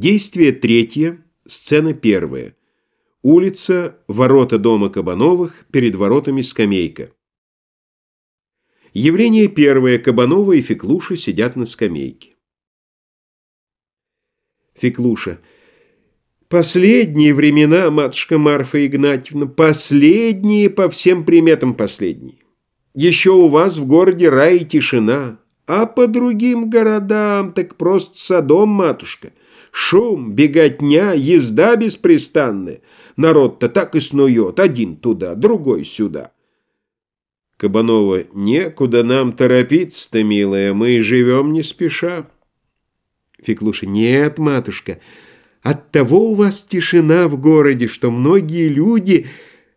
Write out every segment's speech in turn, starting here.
Действие третье, сцена первая. Улица, ворота дома Кабановых, перед воротами скамейка. Явление первое. Кабанова и Феклуша сидят на скамейке. Феклуша. Последние времена, матушка Марфа Игнатьевна, последние по всем приметам последние. Еще у вас в городе рай и тишина, а по другим городам так просто садом, матушка. Шум, беготня, езда беспрестанная. Народ-то так и снует, один туда, другой сюда. Кабанова, некуда нам торопиться-то, милая, мы и живем не спеша. Феклуша, нет, матушка, оттого у вас тишина в городе, что многие люди,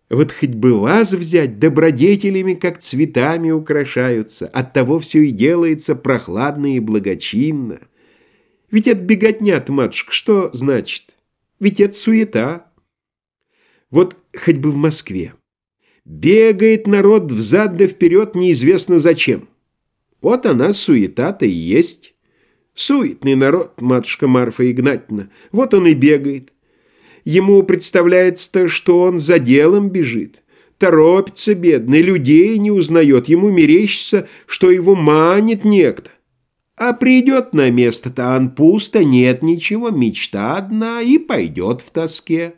вот хоть бы вас взять, добродетелями, как цветами украшаются, оттого все и делается прохладно и благочинно. Ведь это беготня матушка, что значит? Ведь это суета. Вот хоть бы в Москве. Бегает народ взад да вперед неизвестно зачем. Вот она суета-то и есть. Суетный народ, матушка Марфа Игнатьевна. Вот он и бегает. Ему представляется-то, что он за делом бежит. Торопится, бедный, людей не узнает. Ему мерещится, что его манит некто. А придет на место-то он пусто, нет ничего, мечта одна и пойдет в тоске.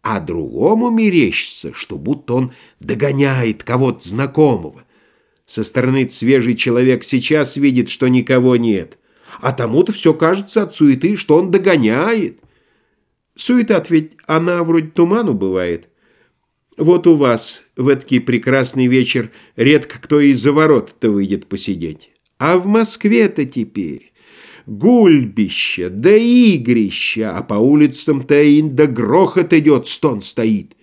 А другому мерещится, что будто он догоняет кого-то знакомого. Со стороны свежий человек сейчас видит, что никого нет, а тому-то все кажется от суеты, что он догоняет. Суета ведь она вроде туману бывает. Вот у вас в этот прекрасный вечер редко кто из-за ворот-то выйдет посидеть. А в Москве-то теперь гульбище, да игрища, а по улицам-то и да грохот идет, стон стоит.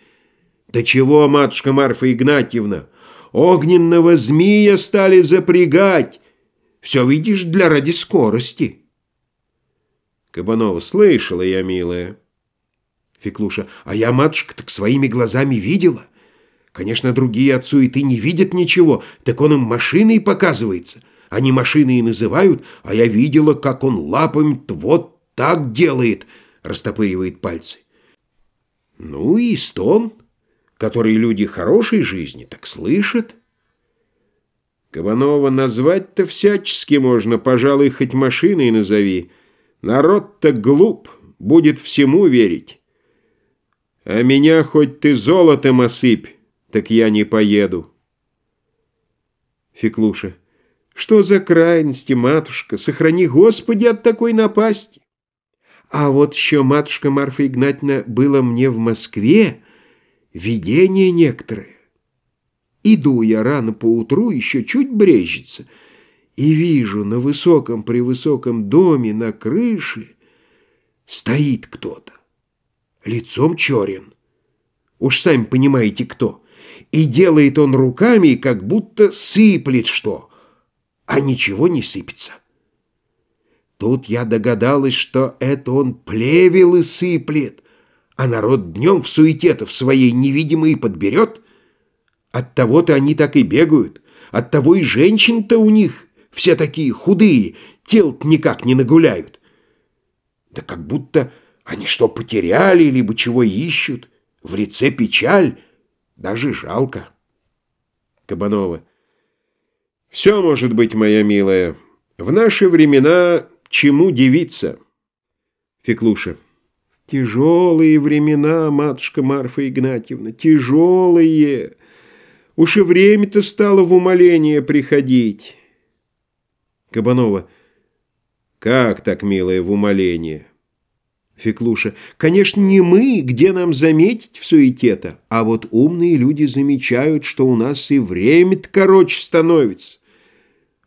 Да чего, матушка Марфа Игнатьевна, огненного змея стали запрягать. Все, видишь, для ради скорости. Кабанова, слышала я, милая. Феклуша, а я, матушка, так своими глазами видела. Конечно, другие от суеты не видят ничего, так он им машиной показывается. Они машины и называют, а я видела, как он лапами вот так делает, растопыривает пальцы. Ну и стон, который люди хорошей жизни так слышат. Кабанова назвать-то всячески можно, пожалуй, хоть машиной назови. Народ-то глуп, будет всему верить. А меня хоть ты золотом осыпь, так я не поеду. Феклуша. Что за крайности, матушка? Сохрани, Господи, от такой напасти. А вот еще, матушка Марфа Игнатьевна, было мне в Москве видение некоторое. Иду я рано поутру, еще чуть брежется, и вижу на высоком-превысоком доме на крыше стоит кто-то, лицом черен. Уж сами понимаете, кто. И делает он руками, как будто сыплет что а ничего не сыпется. Тут я догадалась, что это он плевел и сыплет, а народ днем в суете-то в своей невидимой подберет. Оттого-то они так и бегают, оттого и женщин-то у них все такие худые, тел никак не нагуляют. Да как будто они что потеряли, либо чего ищут, в лице печаль, даже жалко. Кабанова. Все может быть, моя милая. В наши времена чему дивиться? Феклуша. Тяжелые времена, матушка Марфа Игнатьевна, тяжелые. Уж и время-то стало в умоление приходить. Кабанова. Как так, милая, в умоление? Феклуша. Конечно, не мы, где нам заметить в суете-то, а вот умные люди замечают, что у нас и время-то короче становится.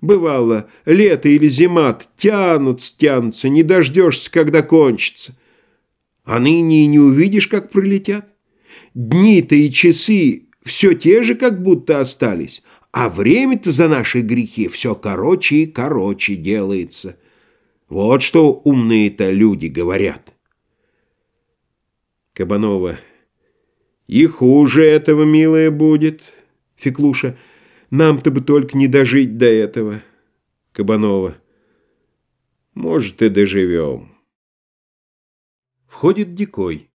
Бывало, лето или зима тянутся, тянутся, не дождешься, когда кончится. А ныне и не увидишь, как пролетят. Дни-то и часы все те же, как будто остались, а время-то за наши грехи все короче и короче делается. Вот что умные-то люди говорят. Кабанова. И хуже этого, милая, будет. Феклуша. Нам-то бы только не дожить до этого. Кабанова. Может, и доживем. Входит Дикой.